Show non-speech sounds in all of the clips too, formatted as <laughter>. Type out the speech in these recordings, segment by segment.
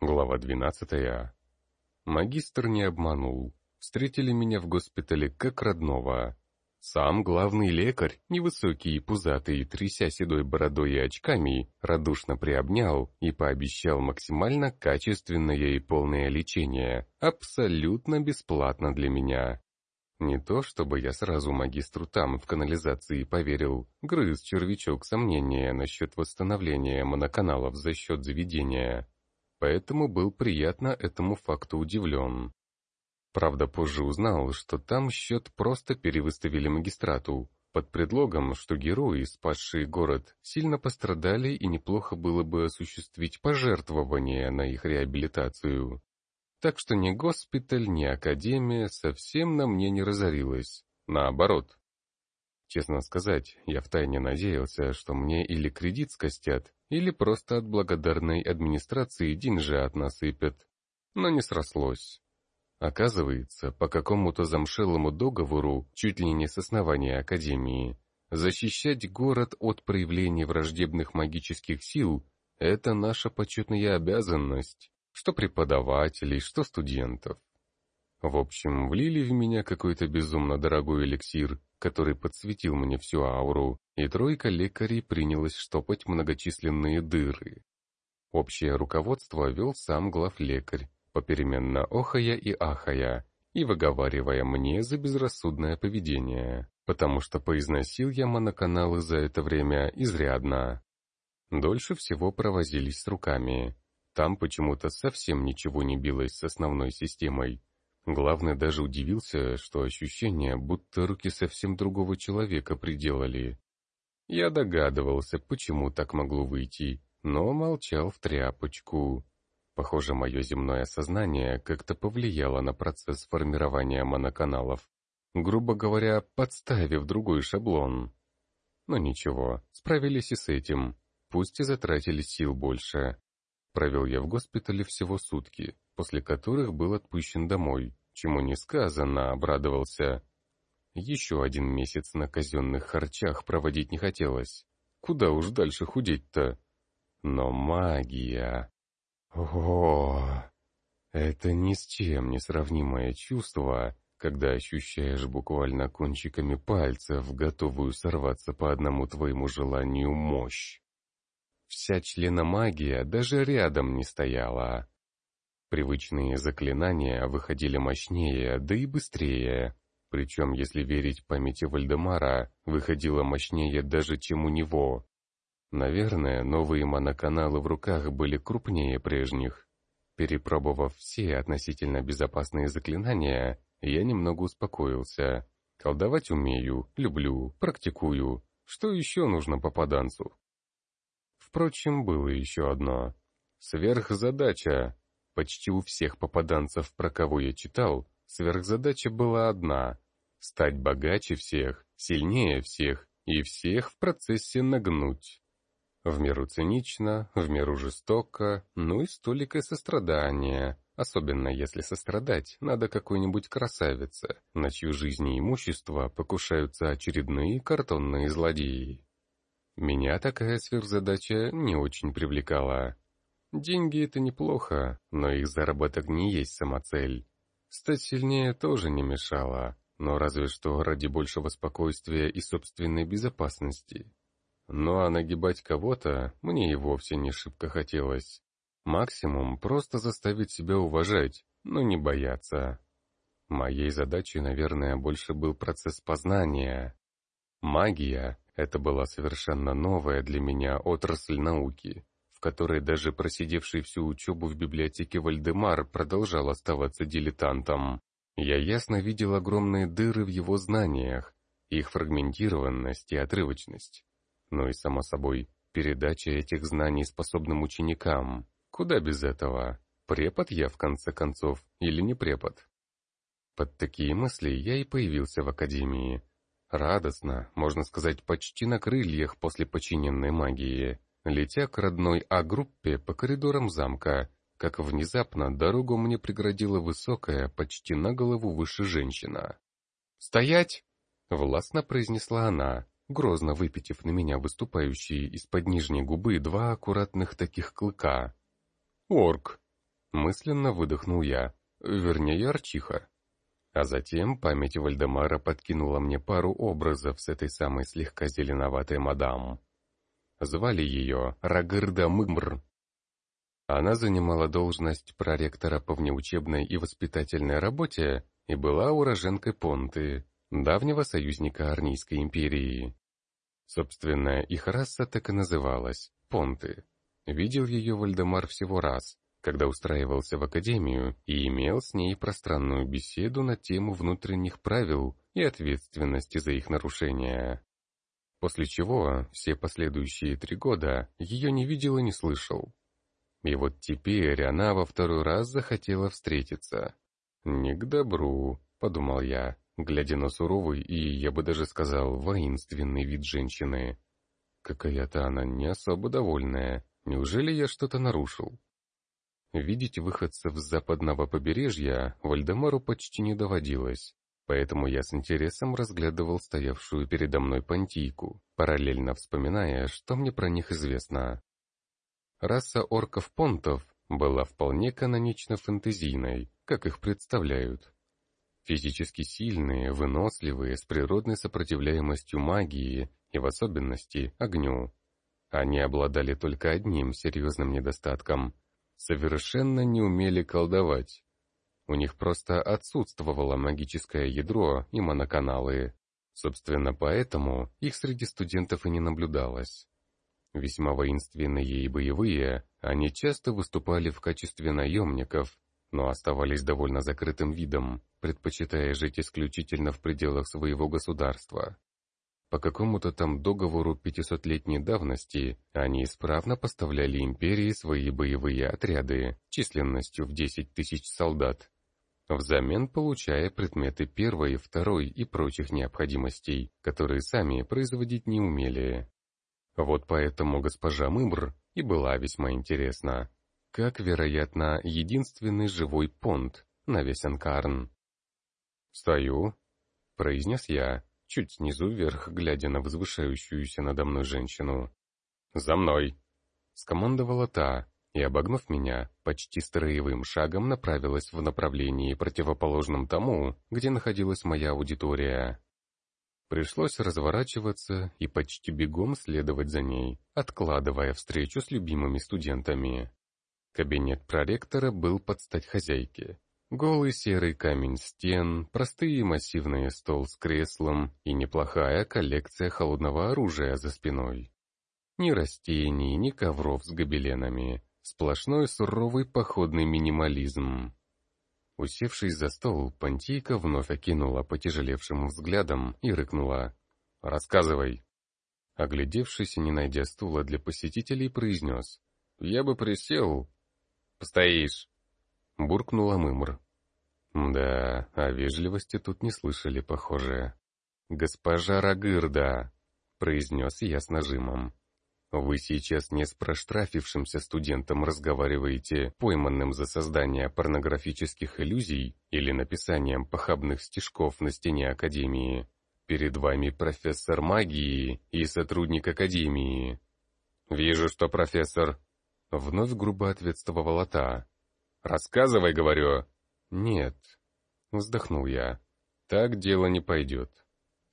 Глава 12. Магистр не обманул. Встретили меня в госпитале как родного. Сам главный лекарь, невысокий и пузатый, тряся седой бородой и очками, радушно приобнял и пообещал максимально качественное и полное лечение, абсолютно бесплатно для меня. Не то, чтобы я сразу магистру там, в канализации, поверил, грыз червячок сомнения насчет восстановления моноканалов за счет заведения. Поэтому был приятно этому факту удивлен. Правда, позже узнал, что там счет просто перевыставили магистрату, под предлогом, что герои, спасшие город, сильно пострадали и неплохо было бы осуществить пожертвование на их реабилитацию. Так что ни госпиталь, ни академия совсем на мне не разорилась. Наоборот. Честно сказать, я втайне надеялся, что мне или кредит скостят, или просто от благодарной администрации деньжат насыпят. Но не срослось. Оказывается, по какому-то замшелому договору, чуть ли не с основания Академии, защищать город от проявления враждебных магических сил — это наша почетная обязанность что преподавателей, что студентов. В общем, влили в меня какой-то безумно дорогой эликсир, который подсветил мне всю ауру, и тройка лекарей принялась штопать многочисленные дыры. Общее руководство вел сам главлекарь, попеременно охая и ахая, и выговаривая мне за безрассудное поведение, потому что поизносил я моноканалы за это время изрядно. Дольше всего провозились с руками, там почему-то совсем ничего не билось с основной системой. Главное, даже удивился, что ощущение, будто руки совсем другого человека приделали. Я догадывался, почему так могло выйти, но молчал в тряпочку. Похоже, мое земное сознание как-то повлияло на процесс формирования моноканалов, грубо говоря, подставив другой шаблон. Но ничего, справились и с этим, пусть и затратили сил больше. Провел я в госпитале всего сутки, после которых был отпущен домой, чему несказанно обрадовался. Еще один месяц на казенных харчах проводить не хотелось. Куда уж дальше худеть-то? Но магия... О, это ни с чем не сравнимое чувство, когда ощущаешь буквально кончиками пальцев готовую сорваться по одному твоему желанию мощь. Вся членомагия даже рядом не стояла. Привычные заклинания выходили мощнее, да и быстрее. Причем, если верить памяти Вальдемара, выходило мощнее даже, чем у него. Наверное, новые моноканалы в руках были крупнее прежних. Перепробовав все относительно безопасные заклинания, я немного успокоился. Колдовать умею, люблю, практикую. Что еще нужно попаданцу? Впрочем, было еще одно. Сверхзадача. Почти у всех попаданцев, про кого я читал, сверхзадача была одна — стать богаче всех, сильнее всех и всех в процессе нагнуть. В меру цинично, в меру жестоко, ну и столикое сострадание, особенно если сострадать надо какой-нибудь красавице, на чью жизнь и имущество покушаются очередные картонные злодеи. Меня такая сверхзадача не очень привлекала. Деньги — это неплохо, но их заработок не есть самоцель. Стать сильнее тоже не мешало, но разве что ради большего спокойствия и собственной безопасности. Ну а нагибать кого-то мне и вовсе не шибко хотелось. Максимум просто заставить себя уважать, но не бояться. Моей задачей, наверное, больше был процесс познания. Магия это была совершенно новая для меня отрасль науки, в которой даже просидевший всю учебу в библиотеке Вальдемар продолжал оставаться дилетантом. Я ясно видел огромные дыры в его знаниях, их фрагментированность и отрывочность. Ну и, само собой, передача этих знаний способным ученикам. Куда без этого? Препод я, в конце концов, или не препод? Под такие мысли я и появился в академии, Радостно, можно сказать, почти на крыльях после починенной магии, летя к родной А-группе по коридорам замка, как внезапно дорогу мне преградила высокая, почти на голову выше женщина. «Стоять!» — властно произнесла она, грозно выпитив на меня выступающие из-под нижней губы два аккуратных таких клыка. «Орк!» Мысленно выдохнул я, вернее, Арчиха. А затем память Вальдемара подкинула мне пару образов с этой самой слегка зеленоватой мадам. Звали ее Рагырда Мымр. Она занимала должность проректора по внеучебной и воспитательной работе и была уроженкой Понты, давнего союзника Арнийской империи. Собственно, их раса так и называлась — Понты. Видел ее Вальдемар всего раз, когда устраивался в академию и имел с ней пространную беседу на тему внутренних правил и ответственности за их нарушение. После чего все последующие три года ее не видел и не слышал. И вот теперь она во второй раз захотела встретиться. «Не к добру», — подумал я, глядя на суровый и, я бы даже сказал, воинственный вид женщины. Какая-то она не особо довольная. Неужели я что-то нарушил? Видеть выходцев с западного побережья Вальдемару почти не доводилось, поэтому я с интересом разглядывал стоявшую передо мной понтийку, параллельно вспоминая, что мне про них известно. Раса орков-понтов была вполне канонично-фэнтезийной, как их представляют. Физически сильные, выносливые, с природной сопротивляемостью магии и в особенности огню. Они обладали только одним серьезным недостатком — совершенно не умели колдовать. У них просто отсутствовало магическое ядро и моноканалы. Собственно, поэтому их среди студентов и не наблюдалось. Весьма воинственные и боевые, они часто выступали в качестве наемников, но оставались довольно закрытым видом, предпочитая жить исключительно в пределах своего государства. По какому-то там договору 500-летней давности они исправно поставляли империи свои боевые отряды численностью в 10 тысяч солдат, взамен получая предметы первой, второй и прочих необходимостей, которые сами производить не умели. Вот поэтому госпожа Мымр и была весьма интересна, как, вероятно, единственный живой понт на весь Анкарн. «Стою», — произнес я, чуть снизу вверх, глядя на возвышающуюся надо мной женщину. «За мной!» — скомандовала та, и, обогнув меня, почти строевым шагом направилась в направлении, противоположном тому, где находилась моя аудитория. Пришлось разворачиваться и почти бегом следовать за ней, откладывая встречу с любимыми студентами. Кабинет проректора был под стать хозяйке, Голый серый камень стен, простые массивные стол с креслом и неплохая коллекция холодного оружия за спиной. Ни растений, ни ковров с гобеленами. Сплошной суровый походный минимализм. Усевшись за стол, Пантийка вновь окинула потяжелевшим взглядом и рыкнула. «Рассказывай!» Оглядевшись и не найдя стула для посетителей, произнес. «Я бы присел...» «Постоишь!» — буркнула Мымр. Да, о вежливости тут не слышали, похоже. «Госпожа Рагырда», — произнес я с нажимом. «Вы сейчас не с проштрафившимся студентом разговариваете, пойманным за создание порнографических иллюзий или написанием похабных стишков на стене Академии. Перед вами профессор магии и сотрудник Академии». «Вижу, что профессор», — вновь грубо ответствовала та. «Рассказывай, говорю». «Нет», — вздохнул я, — «так дело не пойдет».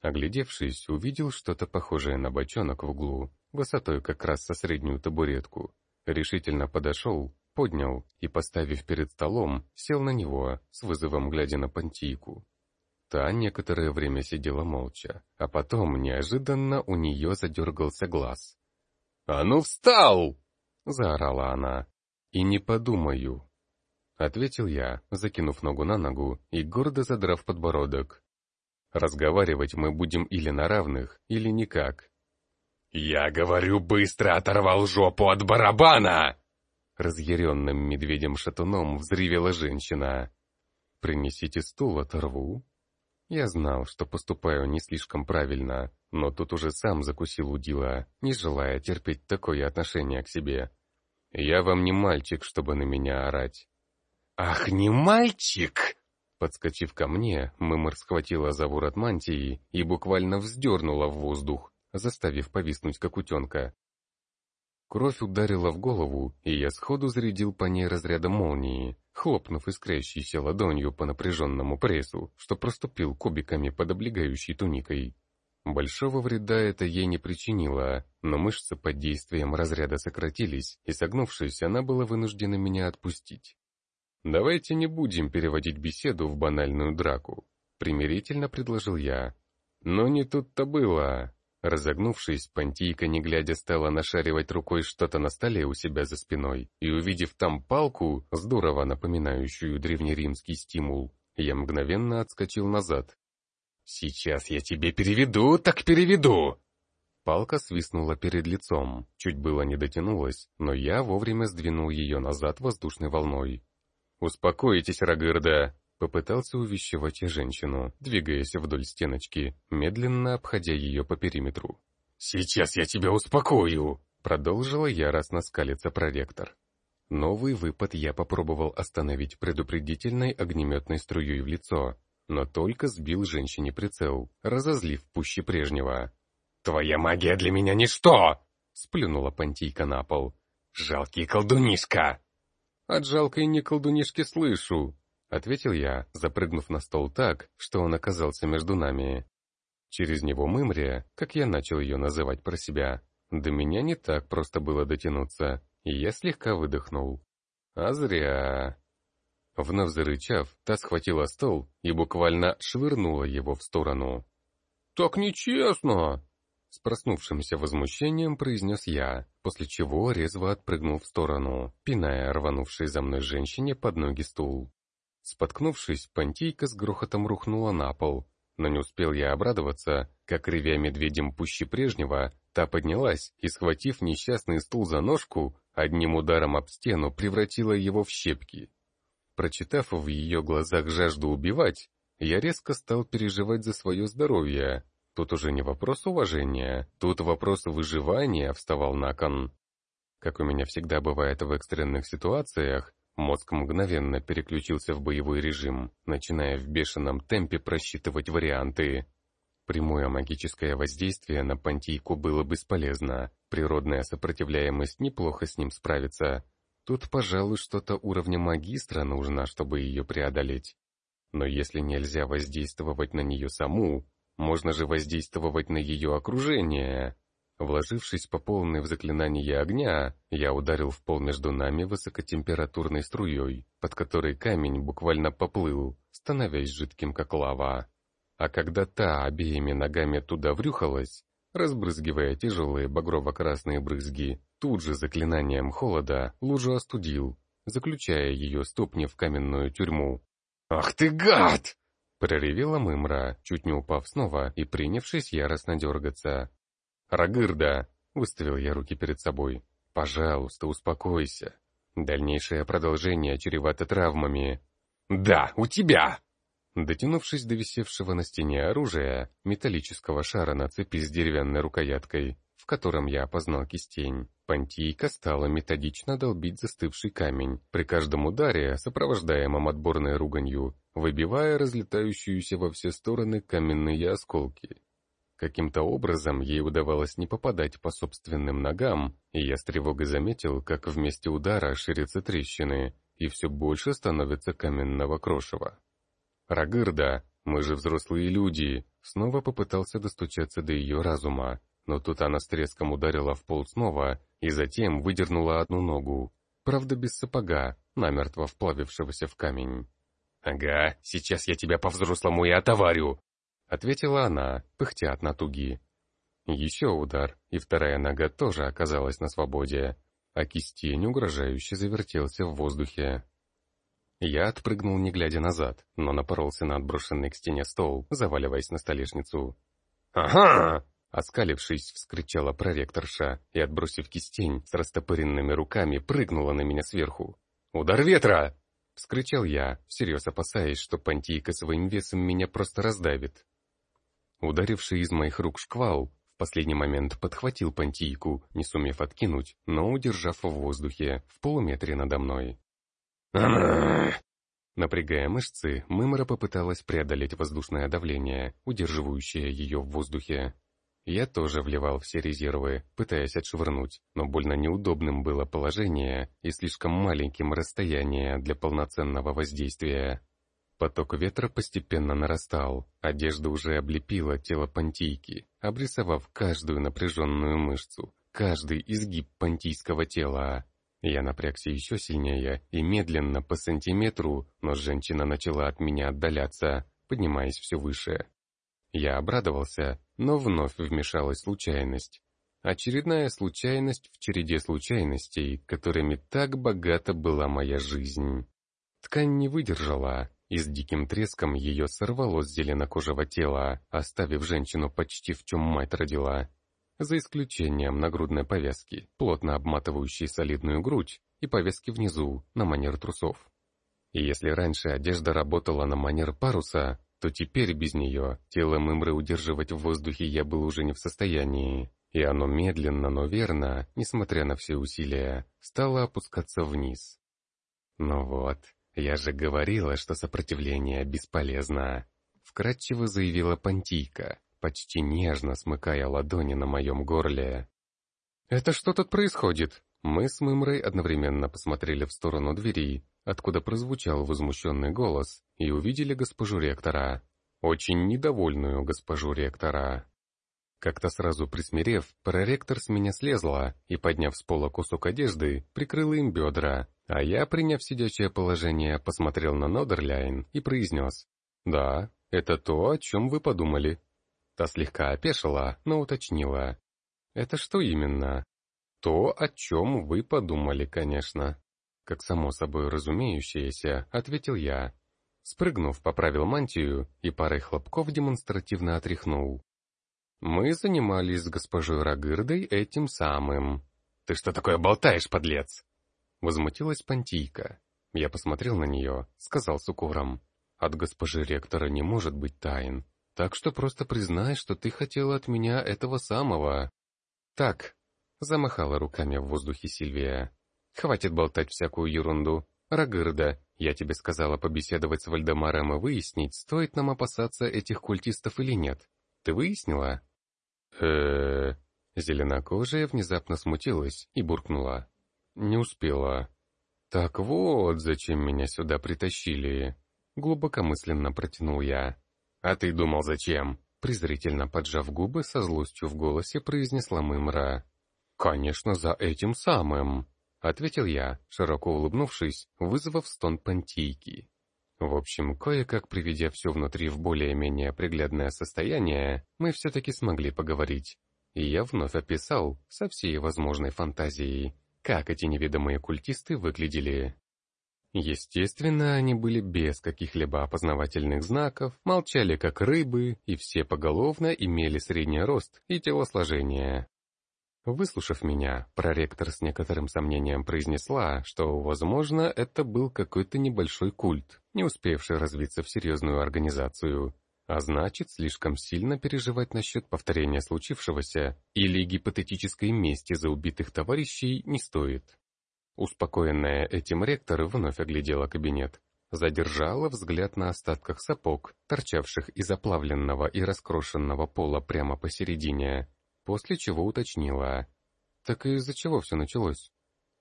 Оглядевшись, увидел что-то похожее на бочонок в углу, высотой как раз со среднюю табуретку. Решительно подошел, поднял и, поставив перед столом, сел на него, с вызовом глядя на понтийку. Та некоторое время сидела молча, а потом неожиданно у нее задергался глаз. «А ну встал!» — заорала она. «И не подумаю, — ответил я, закинув ногу на ногу и гордо задрав подбородок. «Разговаривать мы будем или на равных, или никак». «Я говорю, быстро оторвал жопу от барабана!» Разъяренным медведем-шатуном взревела женщина. «Принесите стул, оторву». Я знал, что поступаю не слишком правильно, но тут уже сам закусил удила, не желая терпеть такое отношение к себе. «Я вам не мальчик, чтобы на меня орать. «Ах, не мальчик!» Подскочив ко мне, Мымор схватила за ворот мантии и буквально вздернула в воздух, заставив повиснуть как утенка. Кровь ударила в голову, и я сходу зарядил по ней разрядом молнии, хлопнув искрящейся ладонью по напряженному прессу, что проступил кубиками под облегающей туникой. Большого вреда это ей не причинило, но мышцы под действием разряда сократились, и согнувшись, она была вынуждена меня отпустить. «Давайте не будем переводить беседу в банальную драку», — примирительно предложил я. Но не тут-то было. Разогнувшись, Пантийка, не глядя, стала нашаривать рукой что-то на столе у себя за спиной, и, увидев там палку, здорово напоминающую древнеримский стимул, я мгновенно отскочил назад. «Сейчас я тебе переведу, так переведу!» Палка свистнула перед лицом, чуть было не дотянулась, но я вовремя сдвинул ее назад воздушной волной. «Успокойтесь, Рагырда!» Попытался увещевать женщину, двигаясь вдоль стеночки, медленно обходя ее по периметру. «Сейчас я тебя успокою!» Продолжила яростно скалиться проректор. Новый выпад я попробовал остановить предупредительной огнеметной струей в лицо, но только сбил женщине прицел, разозлив пуще прежнего. «Твоя магия для меня ничто!» — сплюнула Пантийка на пол. «Жалкий колдунишка!» «От жалкой не колдунишки слышу!» ответил я, запрыгнув на стол так, что он оказался между нами. Через него Мымрия, как я начал ее называть про себя, до меня не так просто было дотянуться, и я слегка выдохнул. А зря. Вновь зарычав, та схватила стол и буквально швырнула его в сторону. «Так нечестно!» С проснувшимся возмущением произнес я, после чего резво отпрыгнул в сторону, пиная рванувшей за мной женщине под ноги стул. Споткнувшись, понтийка с грохотом рухнула на пол, но не успел я обрадоваться, как, ревя медведем пуще прежнего, та поднялась и, схватив несчастный стул за ножку, одним ударом об стену превратила его в щепки. Прочитав в ее глазах жажду убивать, я резко стал переживать за свое здоровье. Тут уже не вопрос уважения, тут вопрос выживания вставал на кон. Как у меня всегда бывает в экстренных ситуациях, Мозг мгновенно переключился в боевой режим, начиная в бешеном темпе просчитывать варианты. Прямое магическое воздействие на Пантийку было бесполезно, природная сопротивляемость неплохо с ним справится. Тут, пожалуй, что-то уровня магистра нужно, чтобы ее преодолеть. Но если нельзя воздействовать на нее саму, можно же воздействовать на ее окружение. Вложившись по полной в заклинание огня, я ударил в пол между нами высокотемпературной струей, под которой камень буквально поплыл, становясь жидким как лава. А когда та обеими ногами туда врюхалась, разбрызгивая тяжелые багрово-красные брызги, тут же заклинанием холода лужу остудил, заключая ее ступни в каменную тюрьму. «Ах ты гад!» Проревела Мымра, чуть не упав снова и принявшись яростно дергаться. «Рагырда!» — выставил я руки перед собой. «Пожалуйста, успокойся. Дальнейшее продолжение чревато травмами». «Да, у тебя!» Дотянувшись до висевшего на стене оружия, металлического шара на цепи с деревянной рукояткой, в котором я опознал кистень, Пантийка стала методично долбить застывший камень, при каждом ударе, сопровождаемом отборной руганью, выбивая разлетающуюся во все стороны каменные осколки. Каким-то образом ей удавалось не попадать по собственным ногам, и я с тревогой заметил, как вместе удара ширятся трещины, и все больше становится каменного крошева. «Рагырда, мы же взрослые люди!» Снова попытался достучаться до ее разума, но тут она с треском ударила в пол снова и затем выдернула одну ногу, правда без сапога, намертво вплавившегося в камень. «Ага, сейчас я тебя по-взрослому и отоварю!» ответила она, пыхтя от натуги. Еще удар, и вторая нога тоже оказалась на свободе, а кистень угрожающе завертелся в воздухе. Я отпрыгнул, не глядя назад, но напоролся на отброшенный к стене стол, заваливаясь на столешницу. «Ага!» Оскалившись, вскричала проректорша и, отбросив кистень, с растопыренными руками прыгнула на меня сверху. «Удар ветра!» — вскричал я, всерьез опасаясь, что Пантийка своим весом меня просто раздавит. Ударивший из моих рук шквал в последний момент подхватил понтийку, не сумев откинуть, но удержав в воздухе, в полуметре надо мной. <clears throat> Напрягая мышцы, Мымора попыталась преодолеть воздушное давление, удерживающее ее в воздухе. Я тоже вливал все резервы, пытаясь отшвырнуть, но больно неудобным было положение и слишком маленьким расстояние для полноценного воздействия. Поток ветра постепенно нарастал, одежда уже облепила тело понтийки, обрисовав каждую напряженную мышцу, каждый изгиб понтийского тела. Я напрягся еще сильнее и медленно по сантиметру, но женщина начала от меня отдаляться, поднимаясь все выше. Я обрадовался, но вновь вмешалась случайность. Очередная случайность в череде случайностей, которыми так богата была моя жизнь. Ткань не выдержала, и с диким треском ее сорвало с зеленокожего тела, оставив женщину почти в чем мать родила. За исключением нагрудной повязки, плотно обматывающей солидную грудь, и повязки внизу, на манер трусов. И если раньше одежда работала на манер паруса, то теперь без нее тело Мымры удерживать в воздухе я был уже не в состоянии, и оно медленно, но верно, несмотря на все усилия, стало опускаться вниз. «Ну вот, я же говорила, что сопротивление бесполезно», — вкратчиво заявила Пантийка, почти нежно смыкая ладони на моем горле. «Это что тут происходит?» Мы с Мымрой одновременно посмотрели в сторону двери, откуда прозвучал возмущенный голос, и увидели госпожу ректора. Очень недовольную госпожу ректора. Как-то сразу присмирев, проректор с меня слезла и, подняв с пола кусок одежды, прикрыла им бедра, а я, приняв сидячее положение, посмотрел на Нодерляйн и произнес «Да, это то, о чем вы подумали». Та слегка опешила, но уточнила. «Это что именно?» «То, о чем вы подумали, конечно». Как само собой разумеющееся, ответил я. Спрыгнув, поправил мантию и парой хлопков демонстративно отряхнул. Мы занимались с госпожой Рагырдой этим самым. «Ты что такое болтаешь, подлец?» Возмутилась Пантийка. Я посмотрел на нее, сказал с укором. «От госпожи ректора не может быть тайн, так что просто признай, что ты хотела от меня этого самого». «Так», — замахала руками в воздухе Сильвия, Хватит болтать всякую ерунду. Рагырда, я тебе сказала побеседовать с Вальдемаром и выяснить, стоит нам опасаться этих культистов или нет. Ты выяснила? э Зеленокожая внезапно смутилась и буркнула. Не успела. Так вот, зачем меня сюда притащили. Глубокомысленно протянул я. А ты думал, зачем? Презрительно поджав губы, со злостью в голосе произнесла Мымра. «Конечно, за этим самым!» Ответил я, широко улыбнувшись, вызвав стон понтийки. В общем, кое-как приведя все внутри в более-менее приглядное состояние, мы все-таки смогли поговорить. И я вновь описал, со всей возможной фантазией, как эти неведомые культисты выглядели. Естественно, они были без каких-либо опознавательных знаков, молчали как рыбы, и все поголовно имели средний рост и телосложение. Выслушав меня, проректор с некоторым сомнением произнесла, что, возможно, это был какой-то небольшой культ, не успевший развиться в серьезную организацию, а значит, слишком сильно переживать насчет повторения случившегося или гипотетической мести за убитых товарищей не стоит. Успокоенная этим ректор вновь оглядела кабинет, задержала взгляд на остатках сапог, торчавших из оплавленного и раскрошенного пола прямо посередине, после чего уточнила. Так из-за чего все началось?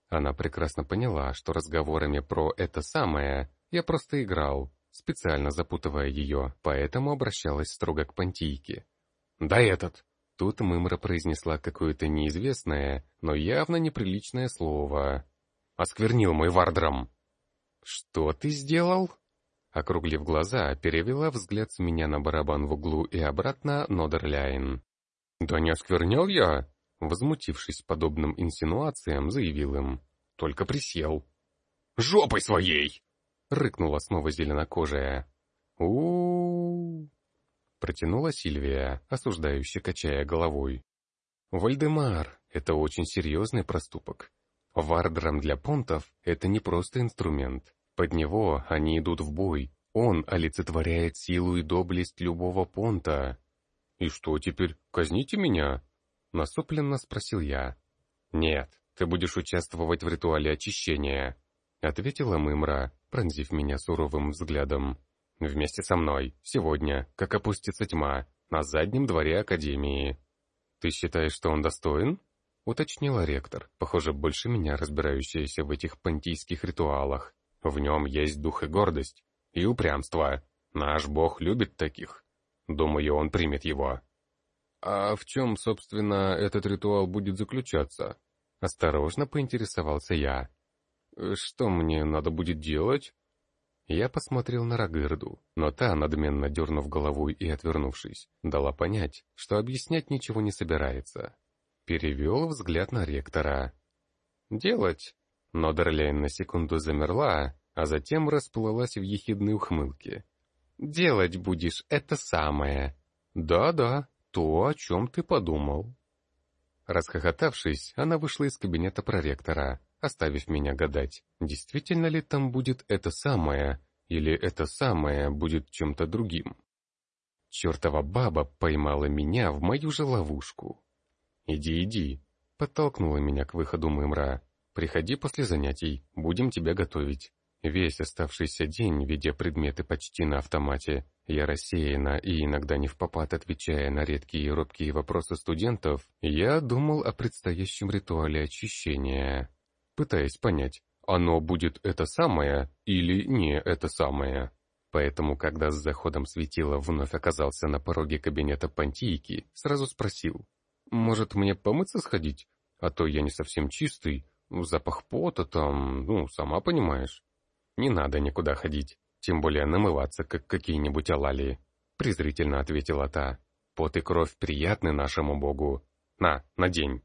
Она прекрасно поняла, что разговорами про это самое я просто играл, специально запутывая ее, поэтому обращалась строго к Пантийке. «Да этот!» Тут Мымра произнесла какое-то неизвестное, но явно неприличное слово. «Осквернил мой вардром!» «Что ты сделал?» Округлив глаза, перевела взгляд с меня на барабан в углу и обратно Нодерляйн. «Да не осквернял я!» Возмутившись подобным инсинуациям, заявил им. «Только присел». «Жопой своей!» Рыкнула снова зеленокожая. у Протянула Сильвия, осуждающе качая головой. «Вальдемар, это очень серьезный проступок. Вардрам для понтов — это не просто инструмент. Под него они идут в бой. Он олицетворяет силу и доблесть любого понта. «И что теперь, казните меня?» Насупленно спросил я. «Нет, ты будешь участвовать в ритуале очищения», ответила Мымра, пронзив меня суровым взглядом. «Вместе со мной, сегодня, как опустится тьма, на заднем дворе Академии». «Ты считаешь, что он достоин?» — уточнила ректор, похоже, больше меня разбирающаяся в этих понтийских ритуалах. «В нем есть дух и гордость, и упрямство. Наш бог любит таких. Думаю, он примет его». «А в чем, собственно, этот ритуал будет заключаться?» Осторожно поинтересовался я. «Что мне надо будет делать?» Я посмотрел на Рагырду, но та, надменно дернув головой и отвернувшись, дала понять, что объяснять ничего не собирается. Перевел взгляд на ректора. «Делать?» Но Дарлейн на секунду замерла, а затем расплылась в ехидной ухмылке. «Делать будешь это самое». «Да-да, то, о чем ты подумал». Расхохотавшись, она вышла из кабинета проректора, оставив меня гадать, действительно ли там будет это самое, или это самое будет чем-то другим. Чертова баба поймала меня в мою же ловушку. «Иди, иди», — подтолкнула меня к выходу Мымра. «Приходи после занятий, будем тебя готовить». Весь оставшийся день, видя предметы почти на автомате, я рассеянно и иногда не в попад отвечая на редкие и робкие вопросы студентов, я думал о предстоящем ритуале очищения пытаясь понять, оно будет это самое или не это самое. Поэтому, когда с заходом светила вновь оказался на пороге кабинета Пантийки, сразу спросил, «Может, мне помыться сходить? А то я не совсем чистый, запах пота там, ну, сама понимаешь». «Не надо никуда ходить, тем более намываться, как какие-нибудь алалии», презрительно ответила та. «Пот и кровь приятны нашему богу. На, надень».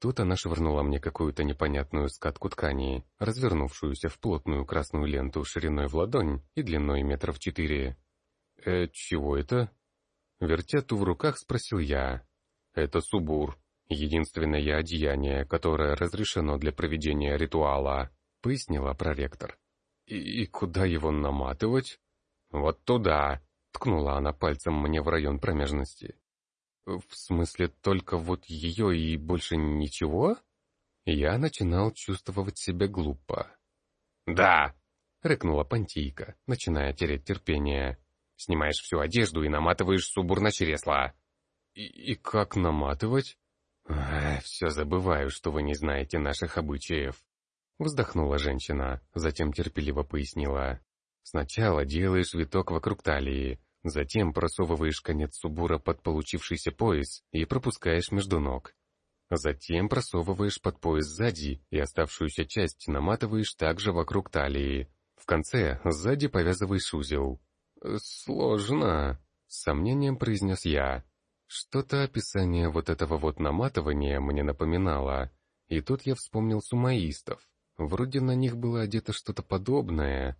Тут она швырнула мне какую-то непонятную скатку ткани, развернувшуюся в плотную красную ленту шириной в ладонь и длиной метров четыре. «Э, чего это?» Вертя ту в руках, спросил я. «Это субур, единственное одеяние, которое разрешено для проведения ритуала», — пояснила проректор. «И, «И куда его наматывать?» «Вот туда», — ткнула она пальцем мне в район промежности. В смысле, только вот ее и больше ничего? Я начинал чувствовать себя глупо. «Да!» — рыкнула Пантийка, начиная терять терпение. «Снимаешь всю одежду и наматываешь субур на чресло». «И, и как наматывать?» Эх, «Все забываю, что вы не знаете наших обычаев». Вздохнула женщина, затем терпеливо пояснила. «Сначала делаешь виток вокруг талии, Затем просовываешь конец субура под получившийся пояс и пропускаешь между ног. Затем просовываешь под пояс сзади и оставшуюся часть наматываешь также вокруг талии. В конце сзади повязываешь узел. «Сложно», — с сомнением произнес я. Что-то описание вот этого вот наматывания мне напоминало. И тут я вспомнил сумаистов. Вроде на них было одето что-то подобное,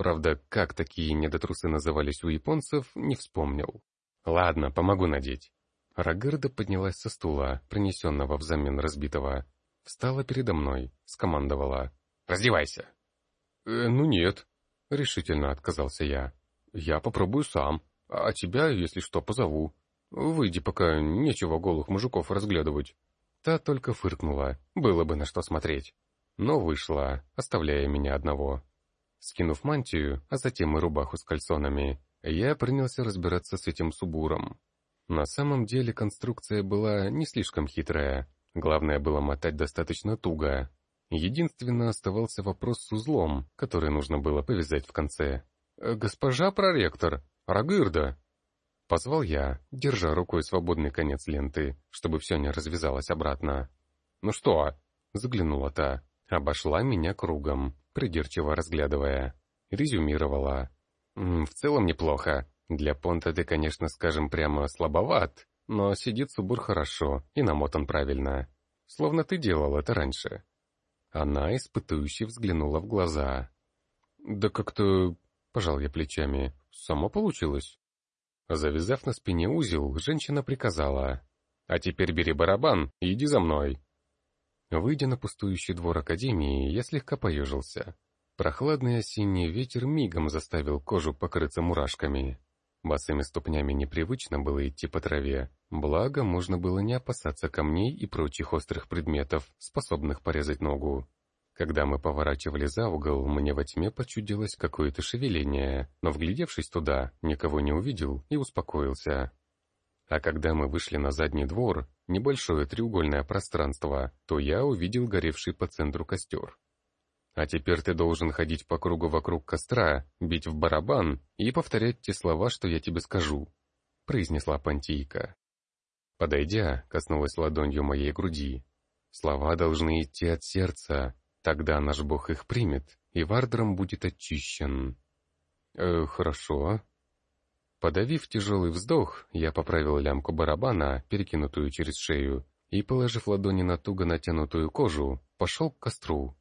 Правда, как такие недотрусы назывались у японцев, не вспомнил. Ладно, помогу надеть. Рагырда поднялась со стула, принесенного взамен разбитого. Встала передо мной, скомандовала. «Раздевайся!» «Э, «Ну нет», — решительно отказался я. «Я попробую сам, а тебя, если что, позову. Выйди, пока нечего голых мужиков разглядывать». Та только фыркнула, было бы на что смотреть. Но вышла, оставляя меня одного. Скинув мантию, а затем и рубаху с кальсонами, я принялся разбираться с этим субуром. На самом деле конструкция была не слишком хитрая, главное было мотать достаточно туго. Единственно оставался вопрос с узлом, который нужно было повязать в конце. «Госпожа проректор, Рагырда!» Позвал я, держа рукой свободный конец ленты, чтобы все не развязалось обратно. «Ну что?» — заглянула та, обошла меня кругом, придирчиво разглядывая. Резюмировала. «В целом неплохо. Для понта ты, конечно, скажем прямо, слабоват, но сидит субур хорошо и намотан правильно. Словно ты делал это раньше». Она испытующе взглянула в глаза. «Да как-то...» — пожал я плечами. «Само получилось». Завязав на спине узел, женщина приказала. «А теперь бери барабан и иди за мной». Выйдя на пустующий двор Академии, я слегка поежился. Прохладный осенний ветер мигом заставил кожу покрыться мурашками. Босыми ступнями непривычно было идти по траве, благо можно было не опасаться камней и прочих острых предметов, способных порезать ногу. Когда мы поворачивали за угол, мне во тьме почудилось какое-то шевеление, но, вглядевшись туда, никого не увидел и успокоился. А когда мы вышли на задний двор, небольшое треугольное пространство, то я увидел горевший по центру костер. А теперь ты должен ходить по кругу вокруг костра, бить в барабан и повторять те слова, что я тебе скажу», — произнесла Пантийка. Подойдя, коснулась ладонью моей груди. «Слова должны идти от сердца, тогда наш Бог их примет, и Вардером будет очищен». «Э, хорошо». Подавив тяжелый вздох, я поправил лямку барабана, перекинутую через шею, и, положив ладони на туго натянутую кожу, пошел к костру.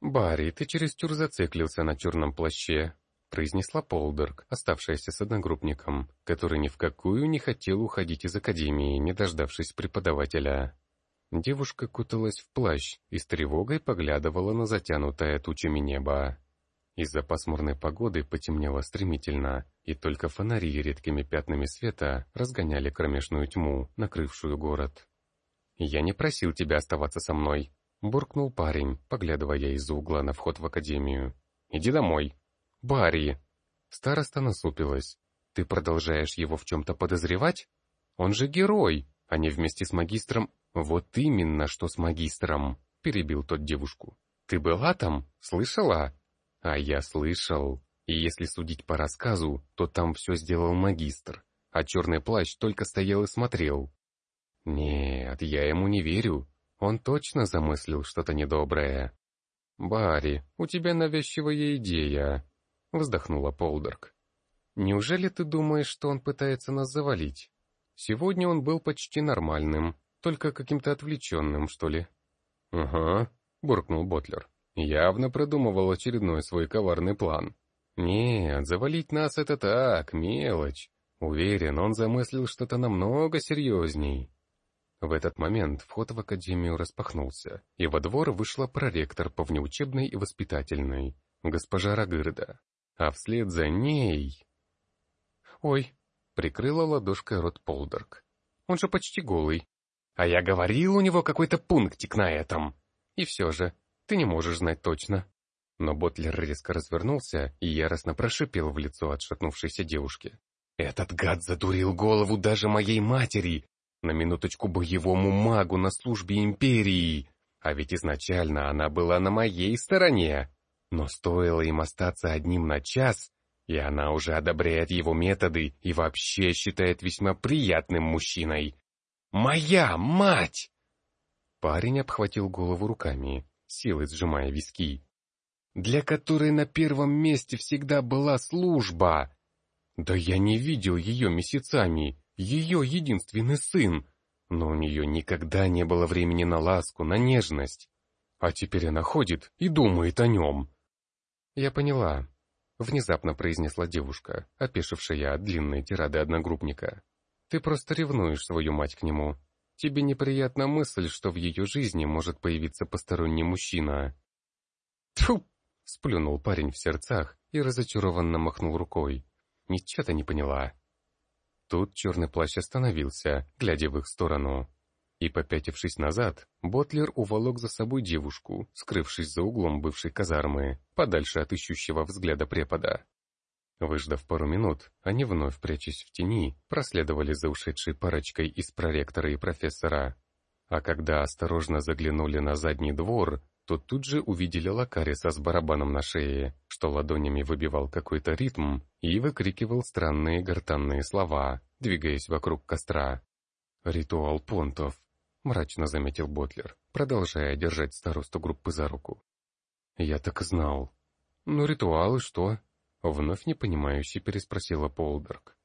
«Барри, ты чересчур зациклился на черном плаще», — произнесла Полдерг, оставшаяся с одногруппником, который ни в какую не хотел уходить из академии, не дождавшись преподавателя. Девушка куталась в плащ и с тревогой поглядывала на затянутое тучами небо. Из-за пасмурной погоды потемнело стремительно, и только фонари редкими пятнами света разгоняли кромешную тьму, накрывшую город. «Я не просил тебя оставаться со мной», Буркнул парень, поглядывая из-за угла на вход в академию. «Иди домой!» «Барри!» Староста насупилась. «Ты продолжаешь его в чем-то подозревать? Он же герой, а не вместе с магистром...» «Вот именно, что с магистром!» — перебил тот девушку. «Ты была там? Слышала?» «А я слышал. И если судить по рассказу, то там все сделал магистр, а черный плащ только стоял и смотрел». «Нет, я ему не верю. Он точно замыслил что-то недоброе. «Барри, у тебя навязчивая идея», — вздохнула Полдерг. «Неужели ты думаешь, что он пытается нас завалить? Сегодня он был почти нормальным, только каким-то отвлеченным, что ли». «Ага», — буркнул Ботлер. «Явно продумывал очередной свой коварный план». «Нет, завалить нас — это так, мелочь. Уверен, он замыслил что-то намного серьезней. В этот момент вход в академию распахнулся, и во двор вышла проректор по внеучебной и воспитательной, госпожа Рагырда, а вслед за ней... «Ой!» — прикрыла ладошкой рот Полдерг. «Он же почти голый. А я говорил, у него какой-то пунктик на этом. И все же, ты не можешь знать точно». Но Ботлер резко развернулся и яростно прошипел в лицо отшатнувшейся девушке. «Этот гад задурил голову даже моей матери, на минуточку боевому магу на службе империи. А ведь изначально она была на моей стороне. Но стоило им остаться одним на час, и она уже одобряет его методы и вообще считает весьма приятным мужчиной. «Моя мать!» Парень обхватил голову руками, силой сжимая виски. «Для которой на первом месте всегда была служба!» «Да я не видел ее месяцами!» ее единственный сын, но у нее никогда не было времени на ласку, на нежность. А теперь она ходит и думает о нем. «Я поняла», — внезапно произнесла девушка, опешившая от длинной тирады одногруппника. «Ты просто ревнуешь свою мать к нему. Тебе неприятна мысль, что в ее жизни может появиться посторонний мужчина». «Тьфу!» — сплюнул парень в сердцах и разочарованно махнул рукой. «Ничего-то не поняла». Тут черный плащ остановился, глядя в их сторону. И, попятившись назад, Ботлер уволок за собой девушку, скрывшись за углом бывшей казармы, подальше от ищущего взгляда препода. Выждав пару минут, они вновь, прячась в тени, проследовали за ушедшей парочкой из проректора и профессора. А когда осторожно заглянули на задний двор, то тут же увидели Лакариса с барабаном на шее, что ладонями выбивал какой-то ритм и выкрикивал странные гортанные слова, двигаясь вокруг костра. «Ритуал понтов», — мрачно заметил Ботлер, продолжая держать старосту группы за руку. «Я так знал». «Ну, ритуалы что?» — вновь непонимающе переспросила Полберг.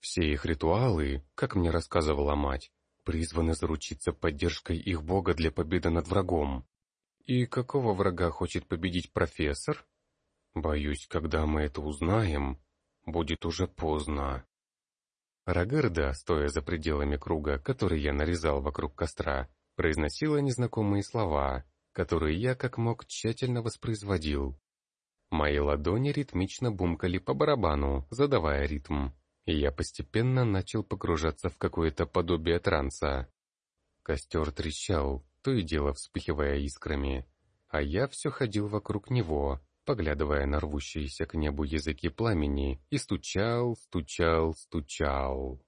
«Все их ритуалы, как мне рассказывала мать, призваны заручиться поддержкой их бога для победы над врагом. И какого врага хочет победить профессор? Боюсь, когда мы это узнаем, будет уже поздно. Рагарда, стоя за пределами круга, который я нарезал вокруг костра, произносила незнакомые слова, которые я как мог тщательно воспроизводил. Мои ладони ритмично бумкали по барабану, задавая ритм, и я постепенно начал погружаться в какое-то подобие транса. Костер трещал, то и дело вспыхивая искрами, а я все ходил вокруг него, поглядывая на рвущиеся к небу языки пламени, и стучал, стучал, стучал.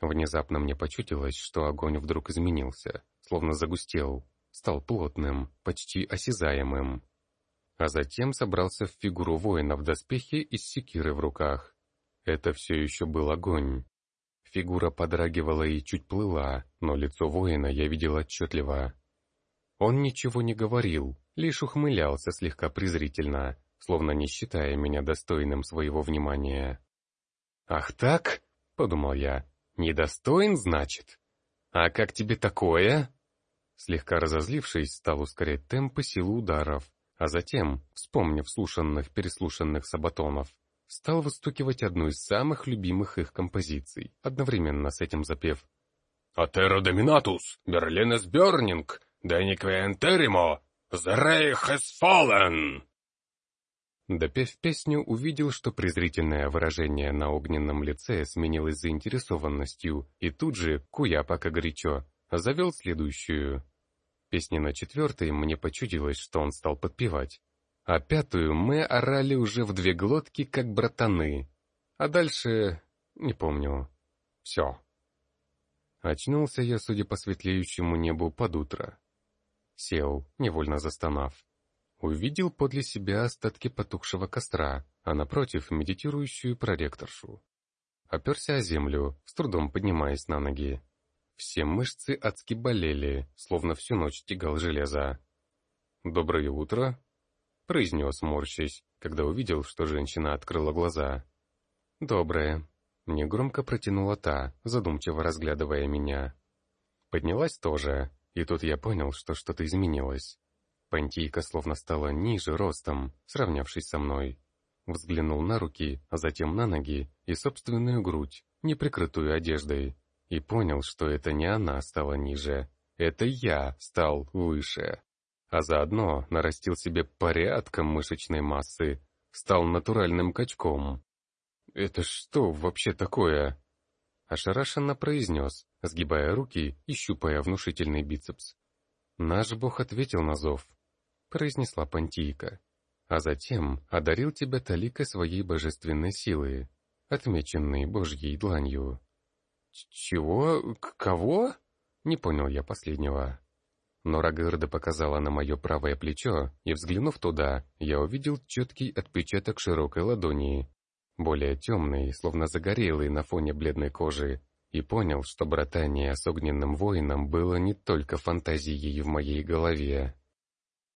Внезапно мне почутилось, что огонь вдруг изменился, словно загустел, стал плотным, почти осязаемым. А затем собрался в фигуру воина в доспехе и с секирой в руках. Это все еще был огонь. Фигура подрагивала и чуть плыла, но лицо воина я видел отчетливо. Он ничего не говорил, лишь ухмылялся слегка презрительно, словно не считая меня достойным своего внимания. «Ах так?» — подумал я. «Недостоин, значит? А как тебе такое?» Слегка разозлившись, стал ускорять темпы силы ударов, а затем, вспомнив слушанных переслушанных сабатонов, стал выстукивать одну из самых любимых их композиций, одновременно с этим запев «Атеро доминатус, Берленес Бёрнинг, Деникве Энтеримо, The Reich has fallen!» Допев песню, увидел, что презрительное выражение на огненном лице сменилось заинтересованностью, и тут же, куя пока горячо, завел следующую. Песни на четвертой мне почудилось, что он стал подпевать. А пятую мы орали уже в две глотки, как братаны. А дальше... не помню. Все. Очнулся я, судя по светлеющему небу, под утро. Сел, невольно застонав. Увидел подле себя остатки потухшего костра, а напротив медитирующую проректоршу. Оперся о землю, с трудом поднимаясь на ноги. Все мышцы адски болели, словно всю ночь тягал железо. «Доброе утро», — произнес, морщась, когда увидел, что женщина открыла глаза. «Доброе», — негромко протянула та, задумчиво разглядывая меня. Поднялась тоже, и тут я понял, что что-то изменилось. Пантийка словно стала ниже ростом, сравнявшись со мной. Взглянул на руки, а затем на ноги и собственную грудь, не прикрытую одеждой и понял, что это не она стала ниже, это я стал выше. А заодно нарастил себе порядком мышечной массы, стал натуральным качком. «Это что вообще такое?» Ошарашенно произнес, сгибая руки и щупая внушительный бицепс. «Наш бог ответил на зов», — произнесла Пантийка. «А затем одарил тебя таликой своей божественной силы, отмеченной божьей дланью». «Чего? Кого?» Не понял я последнего. Но Рагырда показала на мое правое плечо, и, взглянув туда, я увидел четкий отпечаток широкой ладони, более темный, словно загорелый на фоне бледной кожи, и понял, что братание с огненным воином было не только фантазией в моей голове.